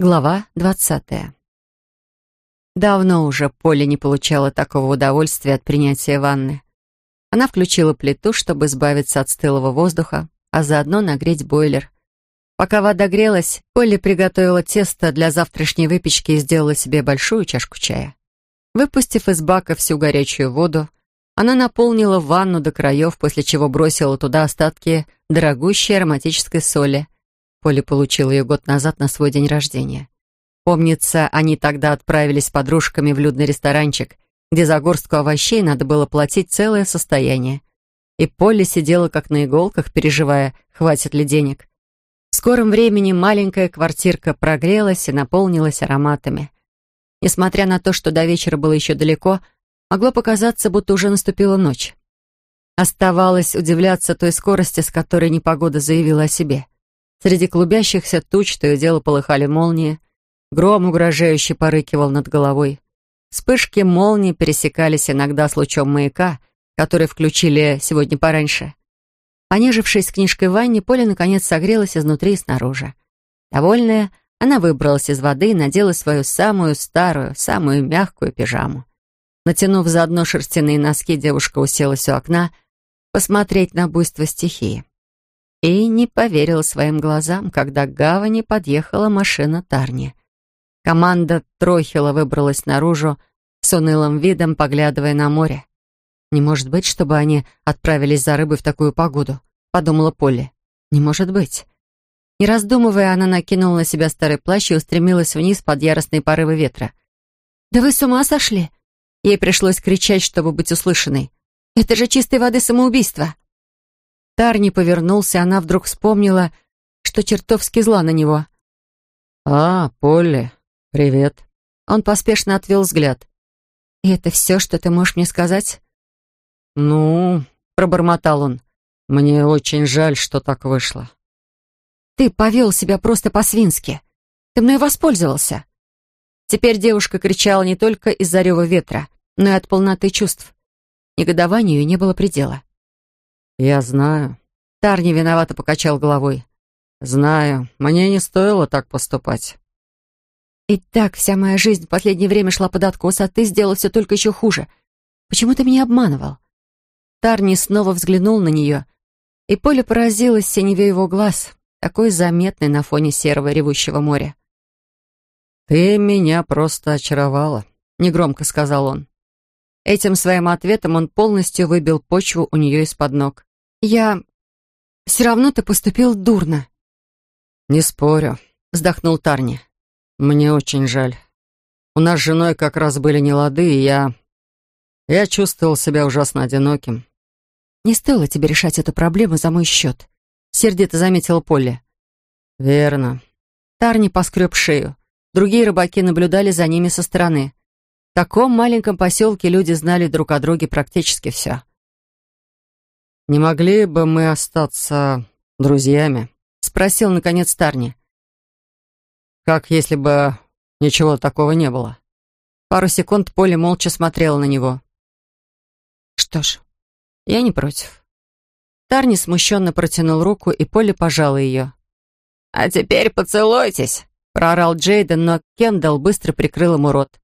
Глава двадцатая. Давно уже Поля не получала такого удовольствия от принятия ванны. Она включила плиту, чтобы избавиться от стылого воздуха, а заодно нагреть бойлер. Пока вода грелась, Полли приготовила тесто для завтрашней выпечки и сделала себе большую чашку чая. Выпустив из бака всю горячую воду, она наполнила ванну до краев, после чего бросила туда остатки дорогущей ароматической соли — Поля получила ее год назад на свой день рождения. Помнится, они тогда отправились с подружками в людный ресторанчик, где за горстку овощей надо было платить целое состояние. И Полли сидела как на иголках, переживая, хватит ли денег. В скором времени маленькая квартирка прогрелась и наполнилась ароматами. Несмотря на то, что до вечера было еще далеко, могло показаться, будто уже наступила ночь. Оставалось удивляться той скорости, с которой непогода заявила о себе. Среди клубящихся туч то и дело полыхали молнии. Гром угрожающе порыкивал над головой. Вспышки молний пересекались иногда с лучом маяка, который включили сегодня пораньше. Понежившись книжкой в ванне, Поля наконец согрелась изнутри и снаружи. Довольная, она выбралась из воды и надела свою самую старую, самую мягкую пижаму. Натянув заодно шерстяные носки, девушка уселась у окна посмотреть на буйство стихии и не поверила своим глазам, когда к гавани подъехала машина Тарни. Команда Трохила выбралась наружу с унылым видом, поглядывая на море. «Не может быть, чтобы они отправились за рыбой в такую погоду», — подумала Полли. «Не может быть». Не раздумывая, она накинула на себя старый плащ и устремилась вниз под яростные порывы ветра. «Да вы с ума сошли?» Ей пришлось кричать, чтобы быть услышанной. «Это же чистой воды самоубийство!» Тарни повернулся, она вдруг вспомнила, что чертовски зла на него. «А, Полли, привет». Он поспешно отвел взгляд. «И это все, что ты можешь мне сказать?» «Ну...» — пробормотал он. «Мне очень жаль, что так вышло». «Ты повел себя просто по-свински. Ты мной воспользовался». Теперь девушка кричала не только из-за рева ветра, но и от полноты чувств. Негодованию не было предела. «Я знаю». Тарни виновато покачал головой. «Знаю. Мне не стоило так поступать». «И так вся моя жизнь в последнее время шла под откос, а ты сделал все только еще хуже. Почему ты меня обманывал?» Тарни снова взглянул на нее, и Поле поразилось синеве его глаз, такой заметный на фоне серого ревущего моря. «Ты меня просто очаровала», — негромко сказал он. Этим своим ответом он полностью выбил почву у нее из-под ног. «Я... все равно ты поступил дурно». «Не спорю», — вздохнул Тарни. «Мне очень жаль. У нас с женой как раз были нелады, и я... Я чувствовал себя ужасно одиноким». «Не стоило тебе решать эту проблему за мой счет», — сердито заметила Полли. «Верно». Тарни поскреб шею. Другие рыбаки наблюдали за ними со стороны. В таком маленьком поселке люди знали друг о друге практически все. «Не могли бы мы остаться друзьями?» — спросил, наконец, Тарни. «Как если бы ничего такого не было?» Пару секунд Поля молча смотрела на него. «Что ж, я не против». Тарни смущенно протянул руку, и Поля пожала ее. «А теперь поцелуйтесь!» — проорал Джейден, но Кендалл быстро прикрыл ему рот.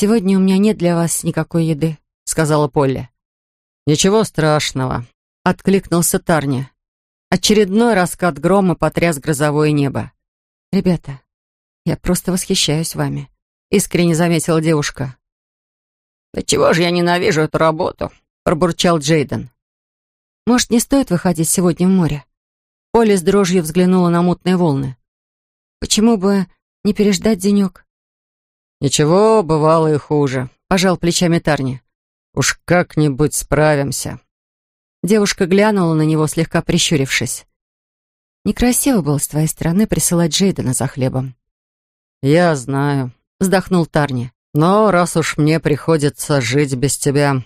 «Сегодня у меня нет для вас никакой еды», — сказала Полли. «Ничего страшного», — откликнулся Тарни. Очередной раскат грома потряс грозовое небо. «Ребята, я просто восхищаюсь вами», — искренне заметила девушка. «Да чего же я ненавижу эту работу?» — пробурчал Джейден. «Может, не стоит выходить сегодня в море?» Полли с дрожью взглянула на мутные волны. «Почему бы не переждать денек?» «Ничего, бывало и хуже», — пожал плечами Тарни. «Уж как-нибудь справимся». Девушка глянула на него, слегка прищурившись. «Некрасиво было с твоей стороны присылать Джейдена за хлебом». «Я знаю», — вздохнул Тарни. «Но раз уж мне приходится жить без тебя,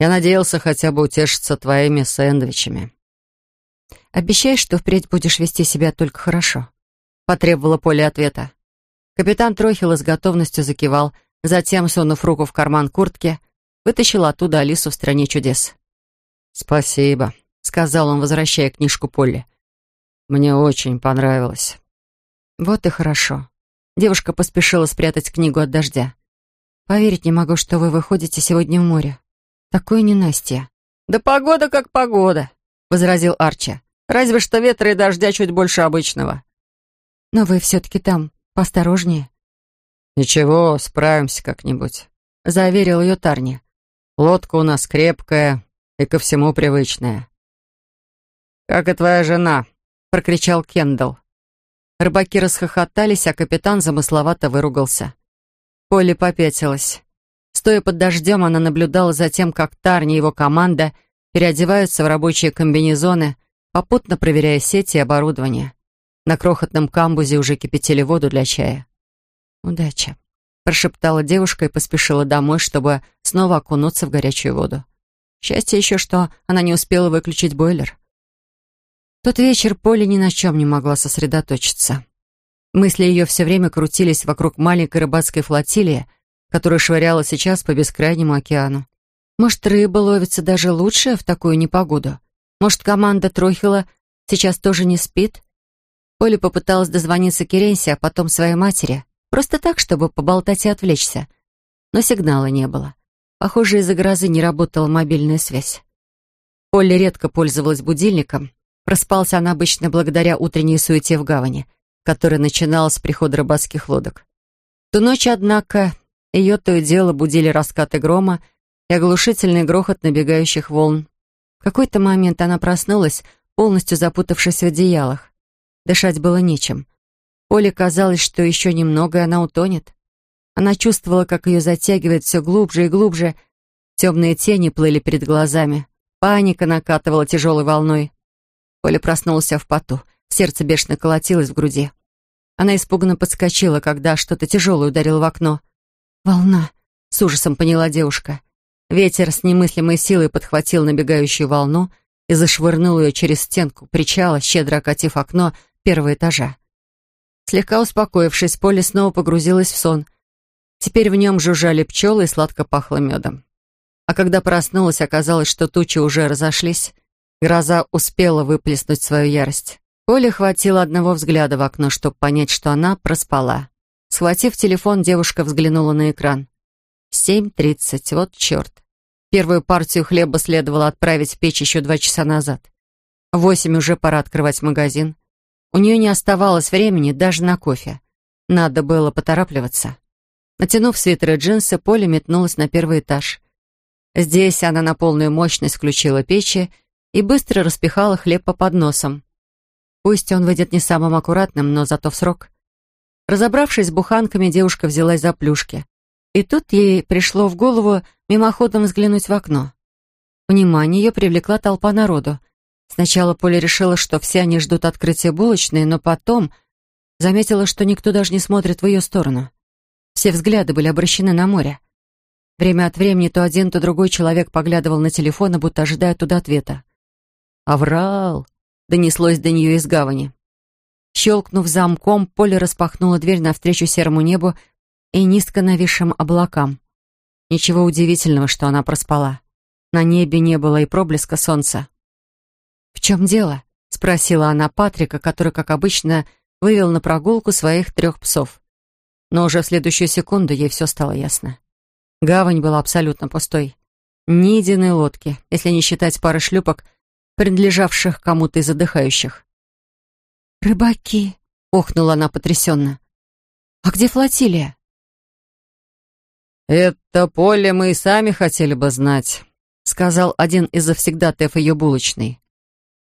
я надеялся хотя бы утешиться твоими сэндвичами». «Обещаешь, что впредь будешь вести себя только хорошо?» — потребовала Поля ответа. Капитан Трохила с готовностью закивал, затем, сунув руку в карман куртки, вытащил оттуда Алису в «Стране чудес». «Спасибо», — сказал он, возвращая книжку Полли. «Мне очень понравилось». Вот и хорошо. Девушка поспешила спрятать книгу от дождя. Поверить не могу, что вы выходите сегодня в море. Такое ненастье. Да погода как погода, возразил Арчи. Разве что ветра и дождя чуть больше обычного. Но вы все-таки там поосторожнее. Ничего, справимся как-нибудь, заверил ее Тарни. Лодка у нас крепкая и ко всему привычная. «Как и твоя жена», — прокричал Кендалл. Рыбаки расхохотались, а капитан замысловато выругался. Полли попятилась. Стоя под дождем, она наблюдала за тем, как Тарни и его команда переодеваются в рабочие комбинезоны, попутно проверяя сети и оборудование. На крохотном камбузе уже кипятили воду для чая. «Удачи», — прошептала девушка и поспешила домой, чтобы снова окунуться в горячую воду. Счастье еще, что она не успела выключить бойлер. Тот вечер Поле ни на чем не могла сосредоточиться. Мысли ее все время крутились вокруг маленькой рыбацкой флотилии, которая швыряла сейчас по бескрайнему океану. Может, рыба ловится даже лучше в такую непогоду? Может, команда Трохила сейчас тоже не спит? Поля попыталась дозвониться Керенсе, а потом своей матери. Просто так, чтобы поболтать и отвлечься. Но сигнала не было. Похоже, из-за грозы не работала мобильная связь. Полли редко пользовалась будильником. Проспался она обычно благодаря утренней суете в гавани — которая начиналась с прихода рыбацких лодок. Ту ночь, однако, ее то и дело будили раскаты грома и оглушительный грохот набегающих волн. В какой-то момент она проснулась, полностью запутавшись в одеялах. Дышать было нечем. Оле казалось, что еще немного, и она утонет. Она чувствовала, как ее затягивает все глубже и глубже. Темные тени плыли перед глазами. Паника накатывала тяжелой волной. Оля проснулся в поту. Сердце бешено колотилось в груди. Она испуганно подскочила, когда что-то тяжелое ударило в окно. «Волна!» — с ужасом поняла девушка. Ветер с немыслимой силой подхватил набегающую волну и зашвырнул ее через стенку причала, щедро окатив окно первого этажа. Слегка успокоившись, Поле снова погрузилась в сон. Теперь в нем жужжали пчелы и сладко пахло медом. А когда проснулась, оказалось, что тучи уже разошлись. Гроза успела выплеснуть свою ярость. Коле хватило одного взгляда в окно, чтобы понять, что она проспала. Схватив телефон, девушка взглянула на экран. Семь тридцать, вот черт. Первую партию хлеба следовало отправить в печь еще два часа назад. Восемь уже пора открывать магазин. У нее не оставалось времени даже на кофе. Надо было поторапливаться. Натянув свитер и джинсы, Поля метнулась на первый этаж. Здесь она на полную мощность включила печи и быстро распихала хлеб по подносам. Пусть он выйдет не самым аккуратным, но зато в срок. Разобравшись с буханками, девушка взялась за плюшки. И тут ей пришло в голову мимоходом взглянуть в окно. Внимание ее привлекла толпа народу. Сначала Поля решила, что все они ждут открытия булочной, но потом заметила, что никто даже не смотрит в ее сторону. Все взгляды были обращены на море. Время от времени то один, то другой человек поглядывал на телефон, будто ожидая туда ответа. «Аврал!» донеслось до нее из гавани. Щелкнув замком, Поле распахнула дверь навстречу серому небу и низко нависшим облакам. Ничего удивительного, что она проспала. На небе не было и проблеска солнца. «В чем дело?» — спросила она Патрика, который, как обычно, вывел на прогулку своих трех псов. Но уже в следующую секунду ей все стало ясно. Гавань была абсолютно пустой. Ни единой лодки, если не считать пары шлюпок — принадлежавших кому-то из отдыхающих. «Рыбаки!» — охнула она потрясенно. «А где флотилия?» «Это поле мы и сами хотели бы знать», — сказал один из завсегдатаев ее булочной.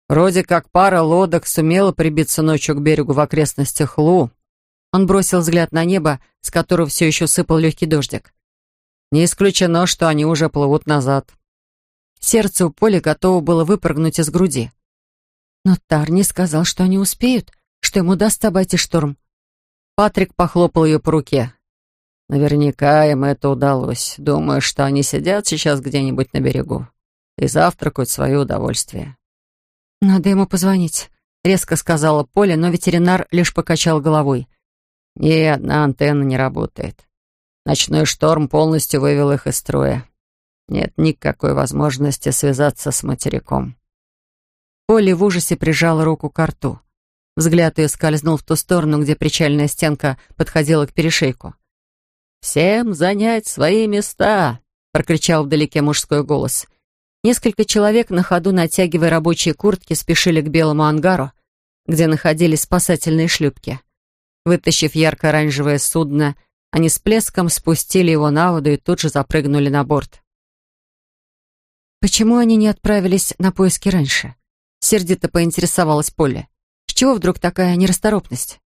«Вроде как пара лодок сумела прибиться ночью к берегу в окрестностях Лу». Он бросил взгляд на небо, с которого все еще сыпал легкий дождик. «Не исключено, что они уже плывут назад». Сердце у Поли готово было выпрыгнуть из груди. Но Тарни сказал, что они успеют, что ему даст обойти шторм. Патрик похлопал ее по руке. «Наверняка им это удалось. Думаю, что они сидят сейчас где-нибудь на берегу и завтракают свое удовольствие». «Надо ему позвонить», — резко сказала Поля, но ветеринар лишь покачал головой. «Ни одна антенна не работает. Ночной шторм полностью вывел их из строя. Нет никакой возможности связаться с материком. Полли в ужасе прижала руку к рту. Взгляд ее скользнул в ту сторону, где причальная стенка подходила к перешейку. «Всем занять свои места!» — прокричал вдалеке мужской голос. Несколько человек на ходу, натягивая рабочие куртки, спешили к белому ангару, где находились спасательные шлюпки. Вытащив ярко-оранжевое судно, они с плеском спустили его на воду и тут же запрыгнули на борт. «Почему они не отправились на поиски раньше?» Сердито поинтересовалась Полли. «С чего вдруг такая нерасторопность?»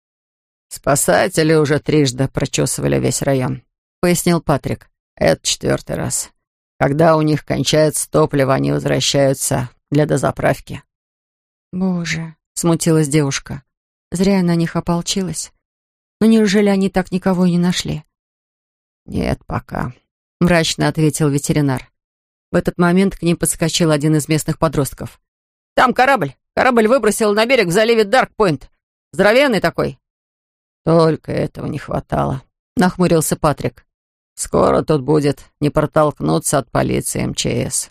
«Спасатели уже трижды прочесывали весь район», — пояснил Патрик. «Это четвертый раз. Когда у них кончается топливо, они возвращаются для дозаправки». «Боже», — смутилась девушка. «Зря я на них ополчилась. Но неужели они так никого и не нашли?» «Нет, пока», — мрачно ответил ветеринар. В этот момент к ним подскочил один из местных подростков. «Там корабль! Корабль выбросил на берег в заливе Даркпойнт. Здоровенный такой!» «Только этого не хватало», — нахмурился Патрик. «Скоро тут будет не протолкнуться от полиции МЧС».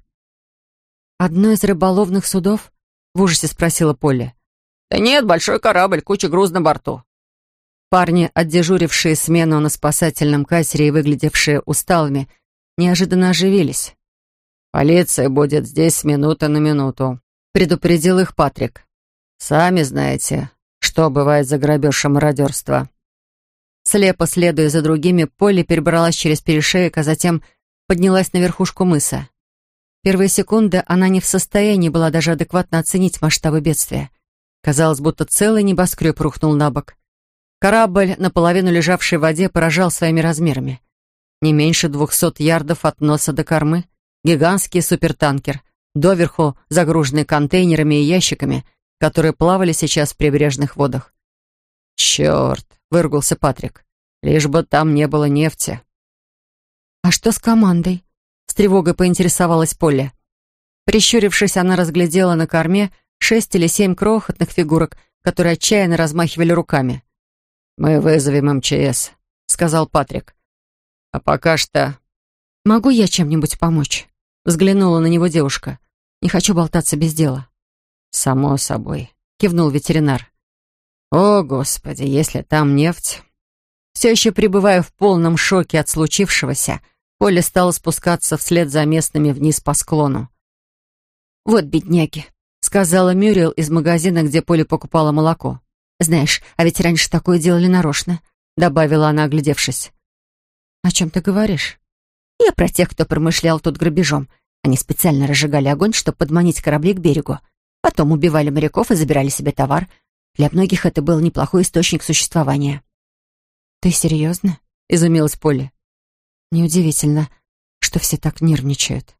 «Одно из рыболовных судов?» — в ужасе спросила Полли. «Да нет, большой корабль, куча груз на борту». Парни, отдежурившие смену на спасательном катере и выглядевшие усталыми, неожиданно оживились. «Полиция будет здесь с минуты на минуту», — предупредил их Патрик. «Сами знаете, что бывает за грабеж и мародерство». Слепо следуя за другими, Полли перебралась через перешеек, а затем поднялась на верхушку мыса. Первые секунды она не в состоянии была даже адекватно оценить масштабы бедствия. Казалось, будто целый небоскреб рухнул на бок. Корабль, наполовину лежавший в воде, поражал своими размерами. Не меньше двухсот ярдов от носа до кормы. Гигантский супертанкер, доверху загруженный контейнерами и ящиками, которые плавали сейчас в прибрежных водах. «Черт!» — выругался Патрик. «Лишь бы там не было нефти». «А что с командой?» — с тревогой поинтересовалась Полли. Прищурившись, она разглядела на корме шесть или семь крохотных фигурок, которые отчаянно размахивали руками. «Мы вызовем МЧС», — сказал Патрик. «А пока что...» «Могу я чем-нибудь помочь?» — взглянула на него девушка. «Не хочу болтаться без дела». «Само собой», — кивнул ветеринар. «О, Господи, если там нефть...» Все еще пребывая в полном шоке от случившегося, Поля стала спускаться вслед за местными вниз по склону. «Вот бедняги», — сказала Мюрриел из магазина, где Поля покупала молоко. «Знаешь, а ведь раньше такое делали нарочно», — добавила она, оглядевшись. «О чем ты говоришь?» «Я про тех, кто промышлял тут грабежом. Они специально разжигали огонь, чтобы подманить корабли к берегу. Потом убивали моряков и забирали себе товар. Для многих это был неплохой источник существования». «Ты серьезно?» — изумилась Полли. «Неудивительно, что все так нервничают».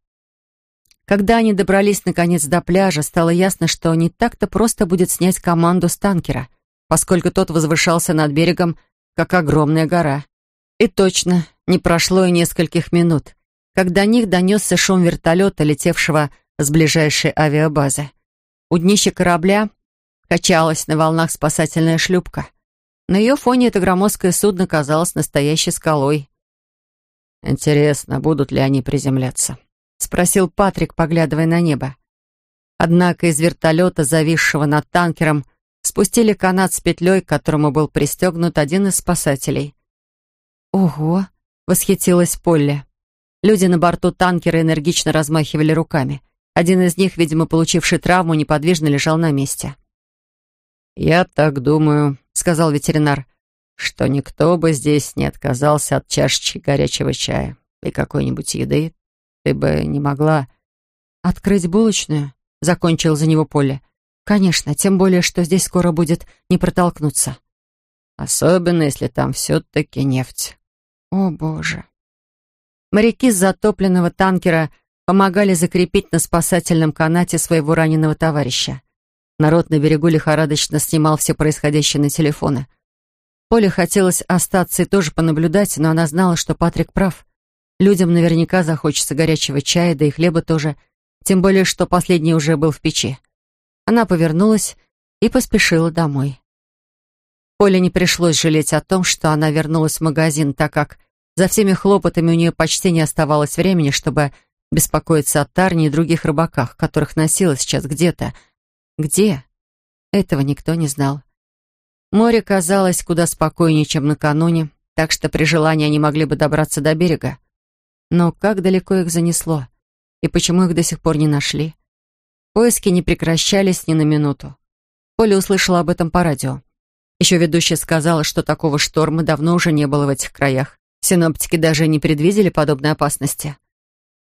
Когда они добрались наконец до пляжа, стало ясно, что не так-то просто будет снять команду с танкера поскольку тот возвышался над берегом, как огромная гора. И точно, не прошло и нескольких минут, когда до них донесся шум вертолета, летевшего с ближайшей авиабазы. У днища корабля качалась на волнах спасательная шлюпка. На ее фоне это громоздкое судно казалось настоящей скалой. «Интересно, будут ли они приземляться?» — спросил Патрик, поглядывая на небо. Однако из вертолета, зависшего над танкером, спустили канат с петлей, к которому был пристегнут один из спасателей. «Ого!» — восхитилась Полли. Люди на борту танкера энергично размахивали руками. Один из них, видимо, получивший травму, неподвижно лежал на месте. «Я так думаю», — сказал ветеринар, «что никто бы здесь не отказался от чашечки горячего чая и какой-нибудь еды. Ты бы не могла...» «Открыть булочную?» — закончил за него Полли. «Конечно, тем более, что здесь скоро будет не протолкнуться». «Особенно, если там все-таки нефть». «О, Боже!» Моряки с затопленного танкера помогали закрепить на спасательном канате своего раненого товарища. Народ на берегу лихорадочно снимал все происходящее на телефоны. Поле хотелось остаться и тоже понаблюдать, но она знала, что Патрик прав. Людям наверняка захочется горячего чая, да и хлеба тоже, тем более, что последний уже был в печи. Она повернулась и поспешила домой. Поле не пришлось жалеть о том, что она вернулась в магазин, так как за всеми хлопотами у нее почти не оставалось времени, чтобы беспокоиться о Тарне и других рыбаках, которых носила сейчас где-то. Где? Этого никто не знал. Море казалось куда спокойнее, чем накануне, так что при желании они могли бы добраться до берега. Но как далеко их занесло? И почему их до сих пор не нашли? Поиски не прекращались ни на минуту. Поля услышала об этом по радио. Еще ведущая сказала, что такого шторма давно уже не было в этих краях. Синоптики даже не предвидели подобной опасности.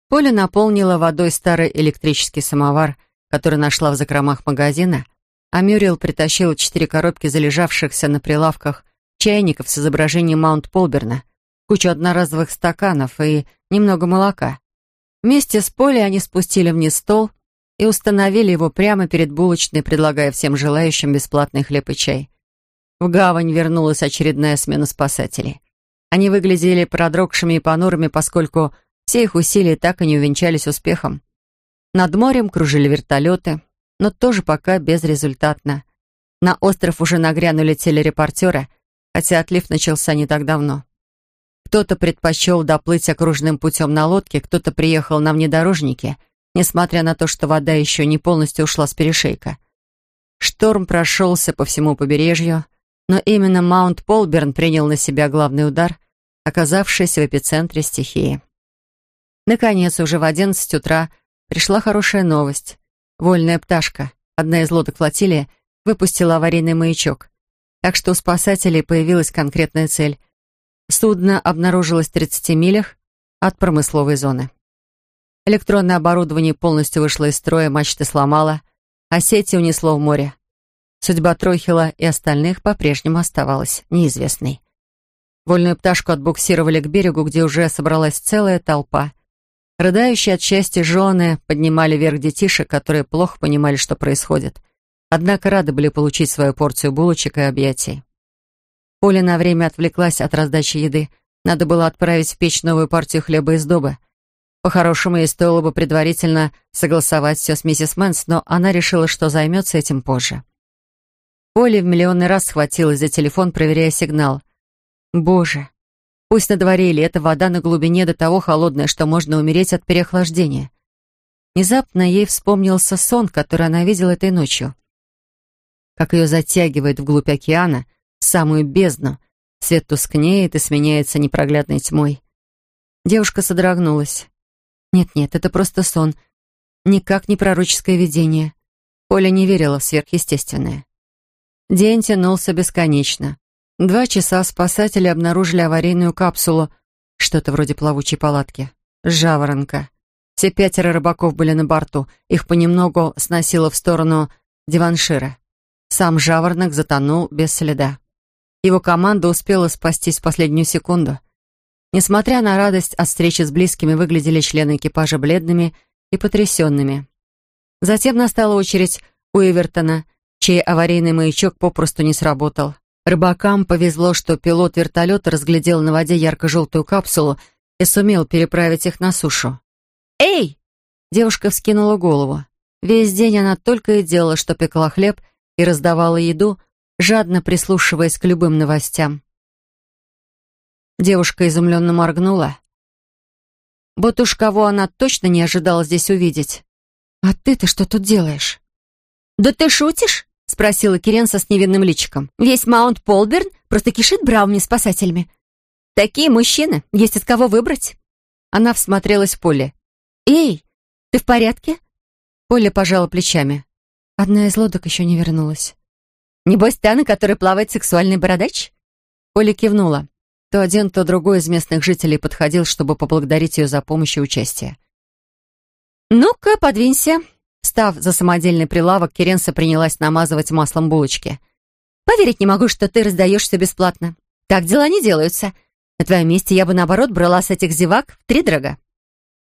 Поля наполнила водой старый электрический самовар, который нашла в закромах магазина, а Мюрриел притащила четыре коробки залежавшихся на прилавках чайников с изображением Маунт Полберна, кучу одноразовых стаканов и немного молока. Вместе с Полей они спустили вниз стол и установили его прямо перед булочной, предлагая всем желающим бесплатный хлеб и чай. В гавань вернулась очередная смена спасателей. Они выглядели продрогшими и понурыми, поскольку все их усилия так и не увенчались успехом. Над морем кружили вертолеты, но тоже пока безрезультатно. На остров уже нагрянули телерепортеры, хотя отлив начался не так давно. Кто-то предпочел доплыть окружным путем на лодке, кто-то приехал на внедорожнике, несмотря на то, что вода еще не полностью ушла с перешейка. Шторм прошелся по всему побережью, но именно Маунт Полберн принял на себя главный удар, оказавшись в эпицентре стихии. Наконец, уже в одиннадцать утра пришла хорошая новость. Вольная пташка, одна из лодок флотилии, выпустила аварийный маячок. Так что у спасателей появилась конкретная цель. Судно обнаружилось в 30 милях от промысловой зоны. Электронное оборудование полностью вышло из строя, мачты сломало, а сети унесло в море. Судьба Трохила и остальных по-прежнему оставалась неизвестной. Вольную пташку отбуксировали к берегу, где уже собралась целая толпа. Рыдающие от счастья жены поднимали вверх детишек, которые плохо понимали, что происходит. Однако рады были получить свою порцию булочек и объятий. Поля на время отвлеклась от раздачи еды. Надо было отправить в печь новую партию хлеба и сдоба. По-хорошему, ей стоило бы предварительно согласовать все с миссис Мэнс, но она решила, что займется этим позже. Полли в миллионный раз схватилась за телефон, проверяя сигнал. «Боже, Пусть на дворе эта вода на глубине до того холодная, что можно умереть от переохлаждения. Внезапно ей вспомнился сон, который она видела этой ночью. Как ее затягивает вглубь океана, в самую бездну. Свет тускнеет и сменяется непроглядной тьмой. Девушка содрогнулась. Нет-нет, это просто сон. Никак не пророческое видение. Поля не верила в сверхъестественное. День тянулся бесконечно. Два часа спасатели обнаружили аварийную капсулу, что-то вроде плавучей палатки, жаворонка. Все пятеро рыбаков были на борту, их понемногу сносило в сторону Диваншира. Сам жаворонок затонул без следа. Его команда успела спастись в последнюю секунду. Несмотря на радость от встречи с близкими, выглядели члены экипажа бледными и потрясенными. Затем настала очередь у Эвертона, чей аварийный маячок попросту не сработал. Рыбакам повезло, что пилот вертолета разглядел на воде ярко-желтую капсулу и сумел переправить их на сушу. «Эй!» Девушка вскинула голову. Весь день она только и делала, что пекла хлеб и раздавала еду, жадно прислушиваясь к любым новостям. Девушка изумленно моргнула. Вот уж кого она точно не ожидала здесь увидеть. «А ты-то что тут делаешь?» «Да ты шутишь?» — спросила Киренса с невинным личиком. «Весь Маунт Полберн просто кишит бравыми спасателями. Такие мужчины, есть от кого выбрать». Она всмотрелась в поле. «Эй, ты в порядке?» Поля пожала плечами. Одна из лодок еще не вернулась. «Небось, та, на которой плавает сексуальный бородач?» Поля кивнула. То один, то другой из местных жителей подходил, чтобы поблагодарить ее за помощь и участие. «Ну-ка, подвинься», Встав за самодельный прилавок, Керенса принялась намазывать маслом булочки. «Поверить не могу, что ты раздаешь все бесплатно. Так дела не делаются. На твоем месте я бы, наоборот, брала с этих зевак в три дорога».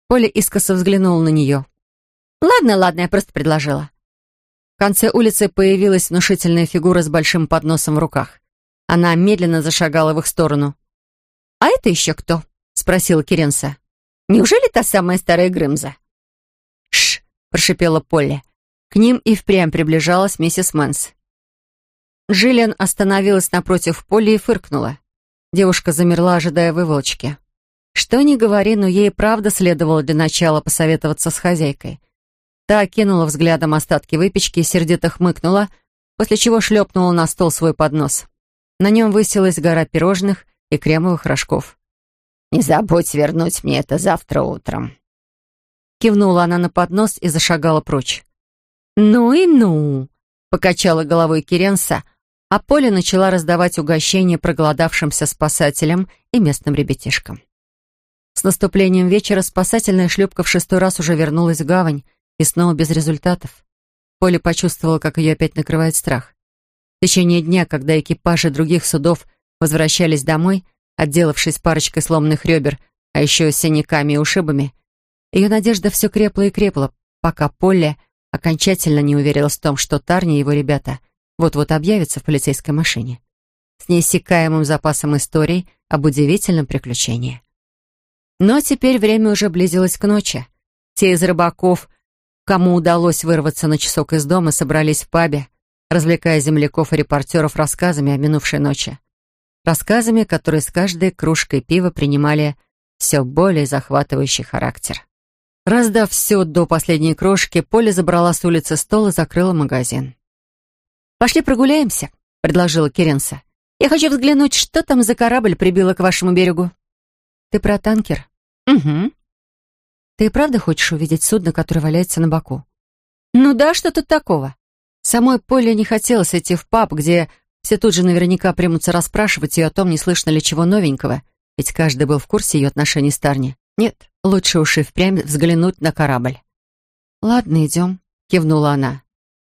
Поля искоса взглянула на нее. «Ладно, ладно, я просто предложила». В конце улицы появилась внушительная фигура с большим подносом в руках. Она медленно зашагала в их сторону. «А это еще кто?» — спросила Керенса. «Неужели та самая старая Грымза?» Прошипела Полли. К ним и впрямь приближалась миссис Мэнс. Джиллиан остановилась напротив Полли и фыркнула. Девушка замерла, ожидая выволочки. Что ни говори, но ей правда следовало для начала посоветоваться с хозяйкой. Та окинула взглядом остатки выпечки и сердито хмыкнула, после чего шлепнула на стол свой поднос. На нем высилась гора пирожных и кремовых рожков. «Не забудь вернуть мне это завтра утром». Кивнула она на поднос и зашагала прочь. «Ну и ну!» — покачала головой Керенса, а Поля начала раздавать угощения проголодавшимся спасателям и местным ребятишкам. С наступлением вечера спасательная шлюпка в шестой раз уже вернулась в гавань, и снова без результатов. Поля почувствовала, как ее опять накрывает страх. В течение дня, когда экипажи других судов возвращались домой, отделавшись парочкой сломанных ребер, а еще с синяками и ушибами, ее надежда все крепла и крепла, пока Полли окончательно не уверилась в том, что Тарни и его ребята вот-вот объявятся в полицейской машине с неиссякаемым запасом историй об удивительном приключении. Но теперь время уже близилось к ночи. Те из рыбаков, кому удалось вырваться на часок из дома, собрались в пабе, развлекая земляков и репортеров рассказами о минувшей ночи. Рассказами, которые с каждой кружкой пива принимали все более захватывающий характер. Раздав все до последней крошки, Поля забрала с улицы стол и закрыла магазин. «Пошли прогуляемся», — предложила Керенса. «Я хочу взглянуть, что там за корабль прибило к вашему берегу». «Ты про танкер?» «Угу». «Ты правда хочешь увидеть судно, которое валяется на боку?» «Ну да, что тут такого?» Самой Поле не хотелось идти в паб, где все тут же наверняка примутся расспрашивать ее о том, не слышно ли чего новенького, ведь каждый был в курсе ее отношений с Тарни. Нет, лучше уж и впрямь взглянуть на корабль. «Ладно, идем», — кивнула она.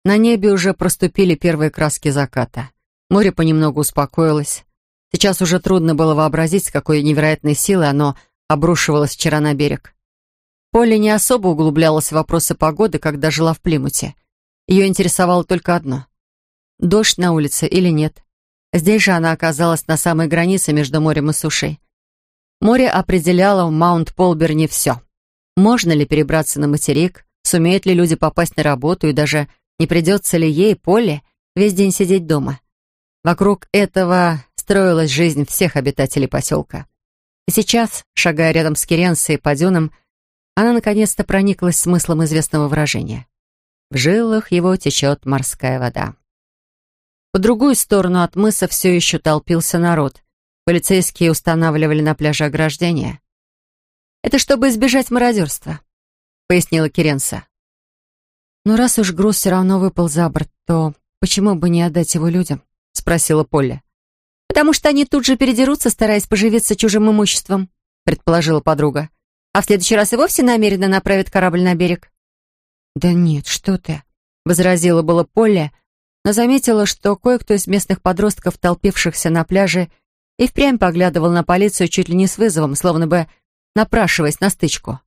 На небе уже проступили первые краски заката. Море понемногу успокоилось. Сейчас уже трудно было вообразить, с какой невероятной силой оно обрушивалось вчера на берег. Поле не особо углублялась в вопросы погоды, когда жила в Плимуте — ее интересовало только одно — дождь на улице или нет. Здесь же она оказалась на самой границе между морем и сушей. Море определяло в Маунт-Полберне все. Можно ли перебраться на материк, сумеют ли люди попасть на работу и даже не придется ли ей, Поле, весь день сидеть дома. Вокруг этого строилась жизнь всех обитателей поселка. И сейчас, шагая рядом с Керенсой по дюнам, она наконец-то прониклась смыслом известного выражения. В жилах его течет морская вода. По другую сторону от мыса все еще толпился народ. Полицейские устанавливали на пляже ограждения. «Это чтобы избежать мародерства», — пояснила Керенса. «Но раз уж груз все равно выпал за борт, то почему бы не отдать его людям?» — спросила Полли. «Потому что они тут же передерутся, стараясь поживиться чужим имуществом», — предположила подруга. «А в следующий раз и вовсе намеренно направят корабль на берег». «Да нет, что ты!» — возразила было Полли, но заметила, что кое-кто из местных подростков, толпившихся на пляже, и впрямь поглядывал на полицию чуть ли не с вызовом, словно бы напрашиваясь на стычку.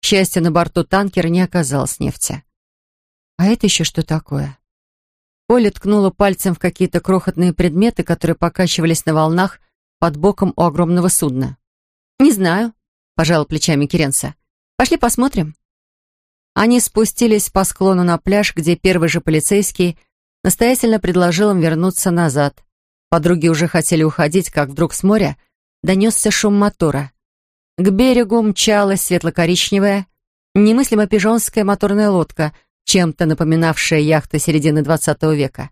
К счастью, на борту танкера не оказалось нефти. «А это еще что такое?» Поля ткнула пальцем в какие-то крохотные предметы, которые покачивались на волнах под боком у огромного судна. «Не знаю», — пожала плечами Керенса. «Пошли посмотрим». Они спустились по склону на пляж, где первый же полицейский настоятельно предложил им вернуться назад. Подруги уже хотели уходить, как вдруг с моря донесся шум мотора. К берегу мчалась светло-коричневая, немыслимо пижонская моторная лодка, чем-то напоминавшая яхты середины XX века.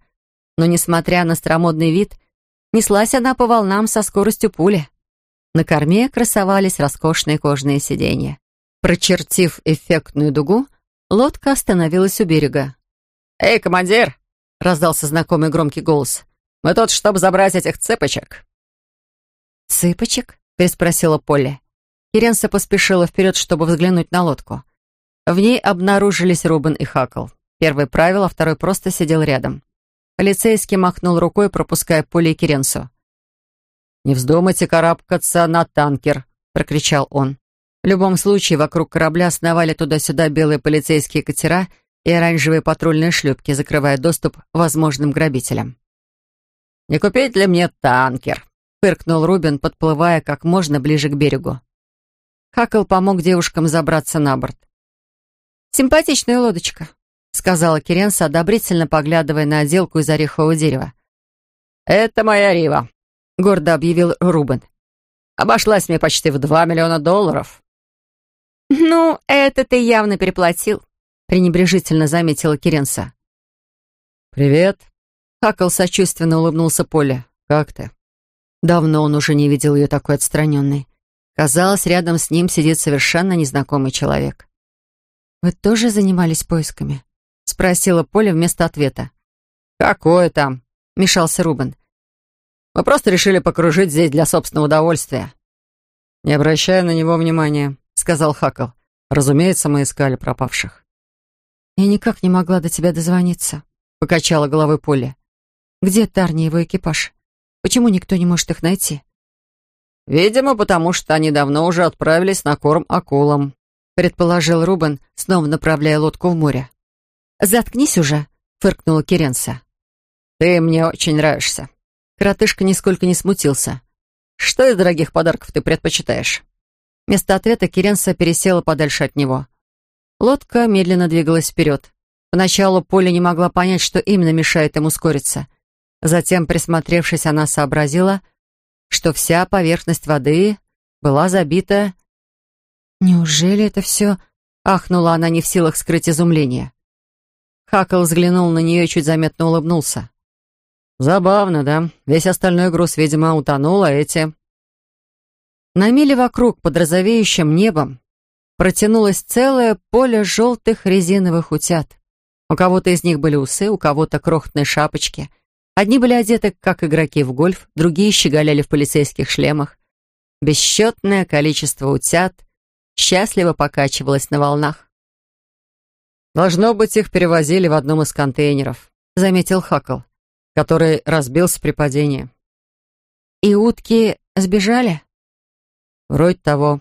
Но, несмотря на старомодный вид, неслась она по волнам со скоростью пули. На корме красовались роскошные кожаные сиденья. Прочертив эффектную дугу, лодка остановилась у берега. «Эй, командир!» — раздался знакомый громкий голос. «Мы тут, чтобы забрать этих цыпочек». «Цыпочек?» — переспросила Полли. Киренса поспешила вперед, чтобы взглянуть на лодку. В ней обнаружились Рубен и Хакл. Первый правил, а второй просто сидел рядом. Полицейский махнул рукой, пропуская Полли и Киренсу. «Не вздумайте карабкаться на танкер!» — прокричал он. В любом случае, вокруг корабля сновали туда-сюда белые полицейские катера и оранжевые патрульные шлюпки, закрывая доступ возможным грабителям. «Не купить ли мне танкер?» — фыркнул Рубин, подплывая как можно ближе к берегу. Хакл помог девушкам забраться на борт. «Симпатичная лодочка», — сказала Керенса, одобрительно поглядывая на отделку из орехового дерева. «Это моя Рива», — гордо объявил Рубин. «Обошлась мне почти в два миллиона долларов». «Ну, это ты явно переплатил», — пренебрежительно заметила Керенса. «Привет», Хакл сочувственно улыбнулся Поле. «Как ты?» Давно он уже не видел ее такой отстраненной. Казалось, рядом с ним сидит совершенно незнакомый человек. «Вы тоже занимались поисками?» — спросила Поля вместо ответа. «Какое там?» — мешался Рубен. «Мы просто решили покружить здесь для собственного удовольствия». «Не обращая на него внимания», — сказал Хакл. «Разумеется, мы искали пропавших». «Я никак не могла до тебя дозвониться», — покачала головой Поля. «Где Тарни и его экипаж? Почему никто не может их найти?» «Видимо, потому что они давно уже отправились на корм акулам», предположил Рубен, снова направляя лодку в море. «Заткнись уже», — фыркнула Керенса. «Ты мне очень нравишься». Коротышка нисколько не смутился. «Что из дорогих подарков ты предпочитаешь?» Вместо ответа Керенса пересела подальше от него. Лодка медленно двигалась вперед. Поначалу Поля не могла понять, что именно мешает им ускориться. Затем, присмотревшись, она сообразила, что вся поверхность воды была забита... «Неужели это все...» — ахнула она, не в силах скрыть изумление. Хакл взглянул на нее и чуть заметно улыбнулся. «Забавно, да? Весь остальной груз, видимо, утонул, а эти...» На миле вокруг, под розовеющим небом, протянулось целое поле желтых резиновых утят. У кого-то из них были усы, у кого-то крохотные шапочки — Одни были одеты, как игроки в гольф, другие щеголяли в полицейских шлемах. Бесчетное количество утят счастливо покачивалось на волнах. «Должно быть, их перевозили в одном из контейнеров», — заметил Хакл, который разбился при падении. «И утки сбежали?» «Вроде того».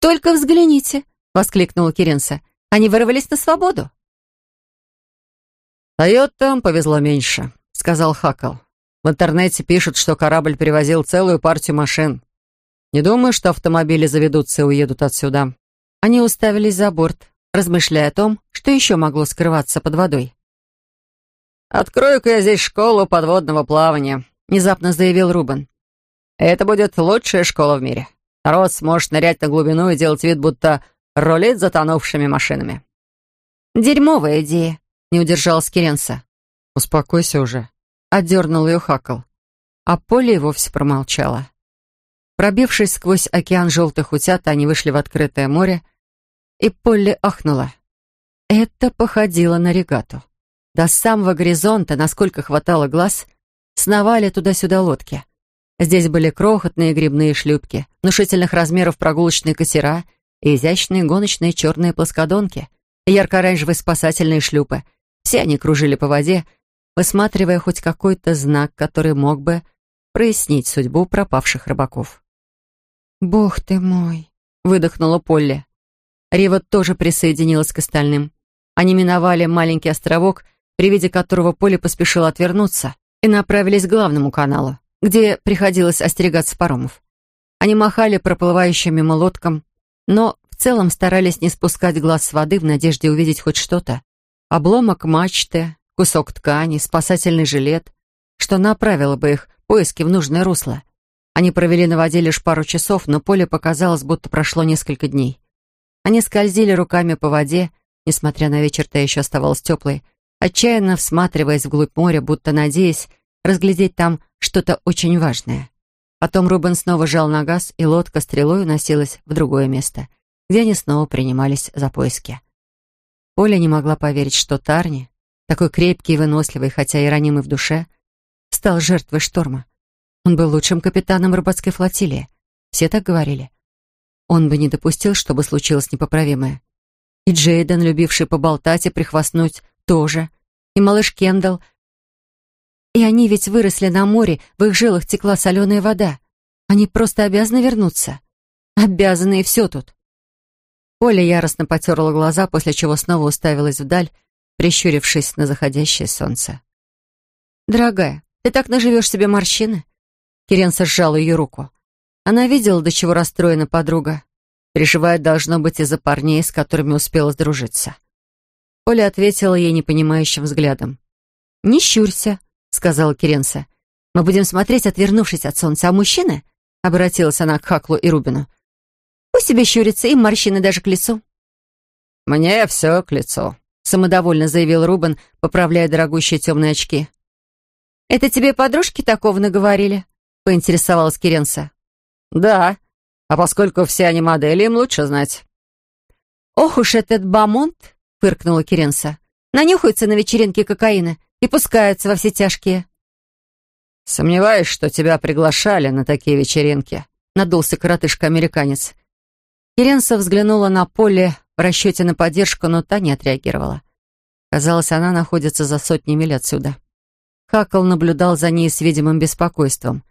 «Только взгляните!» — воскликнула Киренса. «Они вырвались на свободу!» «Тойотам повезло меньше», — сказал Хакл. «В интернете пишут, что корабль перевозил целую партию машин. Не думаю, что автомобили заведутся и уедут отсюда». Они уставились за борт, размышляя о том, что еще могло скрываться под водой. «Открою-ка я здесь школу подводного плавания», — внезапно заявил Рубен. «Это будет лучшая школа в мире. Народ сможет нырять на глубину и делать вид, будто рулит затонувшими машинами». «Дерьмовая идея», — не удержалась Керенса. «Успокойся уже», — отдернул ее Хакл. А Поле и вовсе промолчала. Пробившись сквозь океан желтых утят, они вышли в открытое море, и Полли ахнула. Это походило на регату. До самого горизонта, насколько хватало глаз, сновали туда-сюда лодки. Здесь были крохотные грибные шлюпки, внушительных размеров прогулочные катера и изящные гоночные черные плоскодонки, ярко-оранжевые спасательные шлюпы. Все они кружили по воде, высматривая хоть какой-то знак, который мог бы прояснить судьбу пропавших рыбаков. «Бог ты мой!» — выдохнула Полли. Рива тоже присоединилась к остальным. Они миновали маленький островок, при виде которого Полли поспешила отвернуться, и направились к главному каналу, где приходилось остерегаться паромов. Они махали проплывающим мимо лодкам, но в целом старались не спускать глаз с воды в надежде увидеть хоть что-то. Обломок мачты, кусок ткани, спасательный жилет, что направило бы их поиски в нужное русло. Они провели на воде лишь пару часов, но поле показалось, будто прошло несколько дней. Они скользили руками по воде, несмотря на вечер-то еще оставалась теплой, отчаянно всматриваясь вглубь моря, будто надеясь разглядеть там что-то очень важное. Потом Рубен снова жал на газ, и лодка стрелой уносилась в другое место, где они снова принимались за поиски. Поля не могла поверить, что Тарни, такой крепкий и выносливый, хотя и ранимый в душе, стал жертвой шторма. Он был лучшим капитаном рыбацкой флотилии. Все так говорили. Он бы не допустил, чтобы случилось непоправимое. И Джейден, любивший поболтать и прихвастнуть, тоже. И малыш Кендалл. И они ведь выросли на море, в их жилах текла соленая вода. Они просто обязаны вернуться. Обязаны, и все тут. Оля яростно потерла глаза, после чего снова уставилась вдаль, прищурившись на заходящее солнце. «Дорогая, ты так наживешь себе морщины?» Киренса сжала ее руку. Она видела, до чего расстроена подруга. Переживает, должно быть, из-за парней, с которыми успела сдружиться. Оля ответила ей непонимающим взглядом. «Не щурься», — сказала Киренса. «Мы будем смотреть, отвернувшись от солнца, а мужчины...» — обратилась она к Хаклу и Рубину. «Пусть себе щурится, им морщины даже к лицу». «Мне все к лицу», самодовольно заявил Рубен, поправляя дорогущие темные очки. «Это тебе подружки такого наговорили?» — поинтересовалась Керенса. «Да, а поскольку все они модели, им лучше знать». «Ох уж этот Бамонт!» — фыркнула Керенса. «Нанюхаются на вечеринке кокаина и пускаются во все тяжкие». «Сомневаюсь, что тебя приглашали на такие вечеринки», — надулся коротышка-американец. Керенса взглянула на поле в расчете на поддержку, но та не отреагировала. Казалось, она находится за сотни миль отсюда. Хакл наблюдал за ней с видимым беспокойством.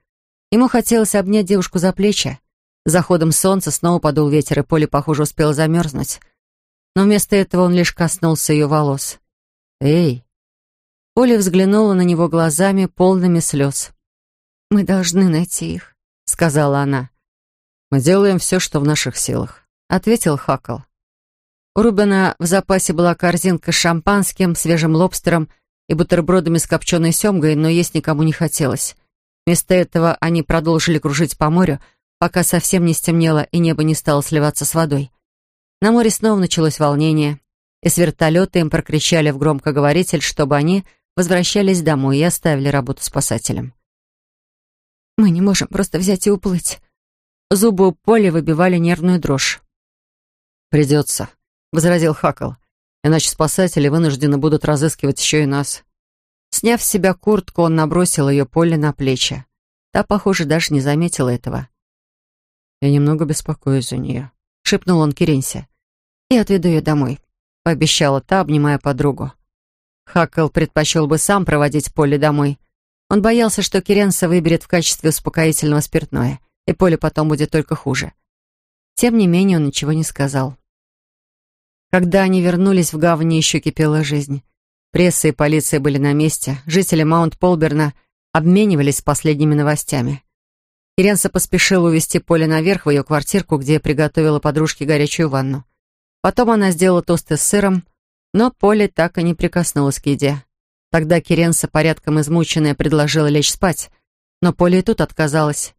Ему хотелось обнять девушку за плечи. заходом солнца снова подул ветер, и поле, похоже, успело замерзнуть. Но вместо этого он лишь коснулся ее волос. «Эй!» Оля взглянула на него глазами, полными слез. «Мы должны найти их», — сказала она. «Мы делаем все, что в наших силах», — ответил Хакл. У Рубена в запасе была корзинка с шампанским, свежим лобстером и бутербродами с копченой семгой, но есть никому не хотелось. Вместо этого они продолжили кружить по морю, пока совсем не стемнело и небо не стало сливаться с водой. На море снова началось волнение, и с вертолета им прокричали в громкоговоритель, чтобы они возвращались домой и оставили работу спасателям. «Мы не можем просто взять и уплыть». Зубы у Поли выбивали нервную дрожь. «Придется», — возразил Хакл. «Иначе спасатели вынуждены будут разыскивать еще и нас». Сняв с себя куртку, он набросил ее Поле на плечи. Та, похоже, даже не заметила этого. «Я немного беспокоюсь за нее», — шепнул он Керенсе. «Я отведу ее домой», — пообещала та, обнимая подругу. Хакл предпочел бы сам проводить Поле домой. Он боялся, что Керенса выберет в качестве успокоительного спиртное, и Поле потом будет только хуже. Тем не менее, он ничего не сказал. Когда они вернулись в гавани, еще кипела жизнь. Пресса и полиция были на месте, жители Маунт-Полберна обменивались последними новостями. Керенса поспешила увести Поле наверх в ее квартирку, где приготовила подружке горячую ванну. Потом она сделала тосты с сыром, но Поле так и не прикоснулась к еде. Тогда Керенса, порядком измученная, предложила лечь спать, но Поле и тут отказалась.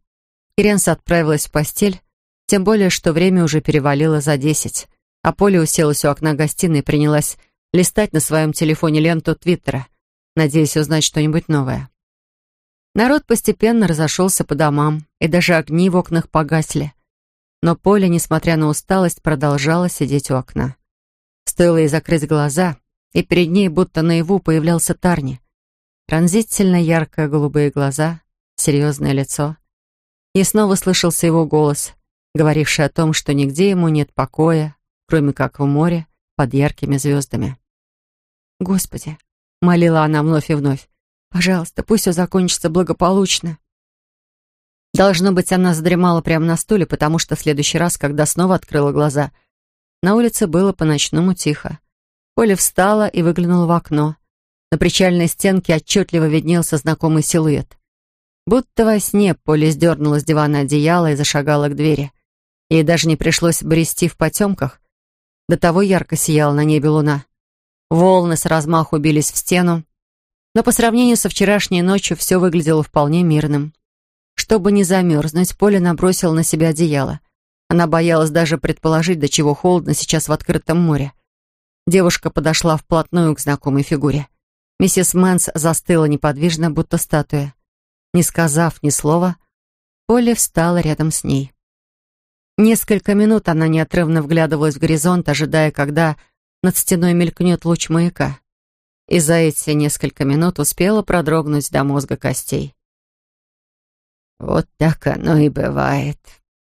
Керенса отправилась в постель, тем более, что время уже перевалило за десять, а Поле уселась у окна гостиной и принялась листать на своем телефоне ленту Твиттера, надеясь узнать что-нибудь новое. Народ постепенно разошелся по домам, и даже огни в окнах погасли. Но Поля, несмотря на усталость, продолжала сидеть у окна. Стоило ей закрыть глаза, и перед ней будто наяву появлялся Тарни. Пронзительно яркое голубые глаза, серьезное лицо. И снова слышался его голос, говоривший о том, что нигде ему нет покоя, кроме как в море под яркими звездами. «Господи!» — молила она вновь и вновь. «Пожалуйста, пусть все закончится благополучно». Должно быть, она задремала прямо на стуле, потому что в следующий раз, когда снова открыла глаза — на улице было по-ночному тихо. Поля встала и выглянула в окно. На причальной стенке отчетливо виднелся знакомый силуэт. Будто во сне Поля сдернула с дивана одеяло и зашагала к двери. Ей даже не пришлось брести в потемках. До того ярко сияла на небе луна. Волны с размаху бились в стену, но по сравнению со вчерашней ночью все выглядело вполне мирным. Чтобы не замерзнуть, Полли набросила на себя одеяло. Она боялась даже предположить, до чего холодно сейчас в открытом море. Девушка подошла вплотную к знакомой фигуре. Миссис Мэнс застыла неподвижно, будто статуя. Не сказав ни слова, Полли встала рядом с ней. Несколько минут она неотрывно вглядывалась в горизонт, ожидая, когда над стеной мелькнет луч маяка. И за эти несколько минут успела продрогнуть до мозга костей. «Вот так оно и бывает»,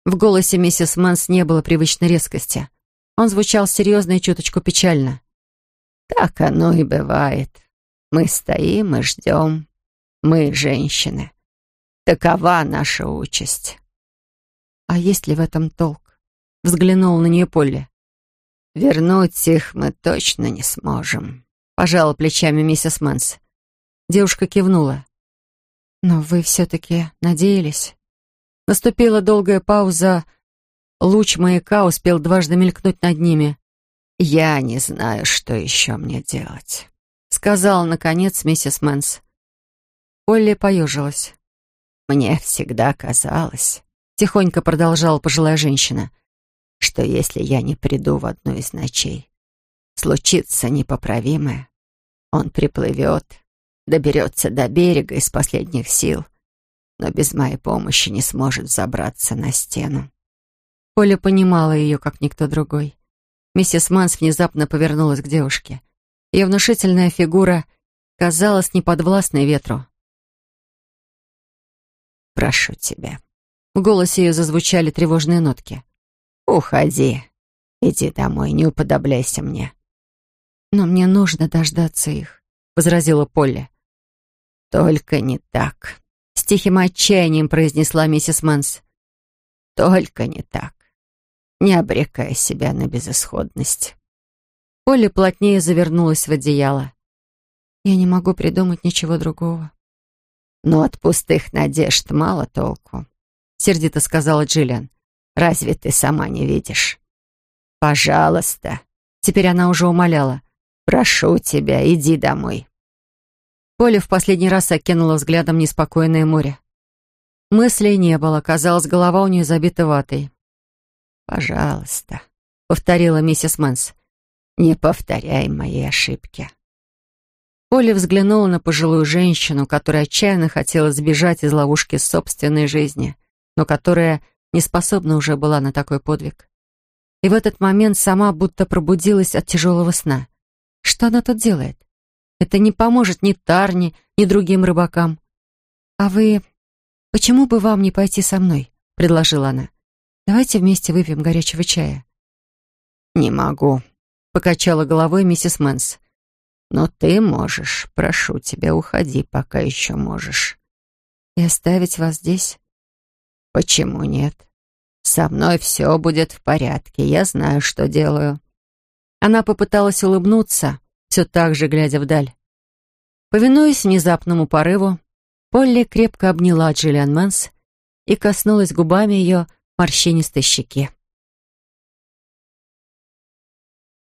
в голосе миссис Мэнс не было привычной резкости. Он звучал серьезно и чуточку печально. «Так оно и бывает. Мы стоим и ждем. Мы женщины. Такова наша участь». «А есть ли в этом толк?» Взглянул на нее Полли. «Вернуть их мы точно не сможем», — пожала плечами миссис Мэнс. Девушка кивнула. «Но вы все-таки надеялись?» Наступила долгая пауза. Луч маяка успел дважды мелькнуть над ними. «Я не знаю, что еще мне делать», — сказала, наконец, миссис Мэнс. Полли поежилась. «Мне всегда казалось», — тихонько продолжала пожилая женщина, «что если я не приду в одну из ночей, случится непоправимое. Он приплывет, доберется до берега из последних сил, но без моей помощи не сможет забраться на стену. Поля понимала ее, как никто другой. Миссис Манс внезапно повернулась к девушке. Ее внушительная фигура казалась неподвластной ветру. «Прошу тебя». В голосе ее зазвучали тревожные нотки. «Уходи. Иди домой, не уподобляйся мне». «Но мне нужно дождаться их», — возразила Полли. «Только не так», — с тихим отчаянием произнесла миссис Мэнс. «Только не так. Не обрекай себя на безысходность». Полли плотнее завернулась в одеяло. «Я не могу придумать ничего другого». «Но от пустых надежд мало толку», — сердито сказала Джиллиан. «Разве ты сама не видишь?» «Пожалуйста». Теперь она уже умоляла. «Прошу тебя, иди домой». Поля в последний раз окинула взглядом неспокойное море. Мыслей не было, казалось, голова у нее забита ватой. «Пожалуйста», — повторила миссис Мэнс. «Не повторяй мои ошибки». Полли взглянула на пожилую женщину, которая отчаянно хотела сбежать из ловушки собственной жизни, но которая не способна уже была на такой подвиг. И в этот момент сама будто пробудилась от тяжелого сна. Что она тут делает? Это не поможет ни Тарни, ни другим рыбакам. «А вы... Почему бы вам не пойти со мной?» — предложила она. «Давайте вместе выпьем горячего чая». «Не могу», — покачала головой миссис Мэнс. «Но ты можешь. Прошу тебя, уходи, пока еще можешь». «И оставить вас здесь?» «Почему нет? Со мной все будет в порядке. Я знаю, что делаю». Она попыталась улыбнуться, все так же глядя вдаль. Повинуясь внезапному порыву, Полли крепко обняла Джиллиан Мэнс и коснулась губами ее морщинистой щеки.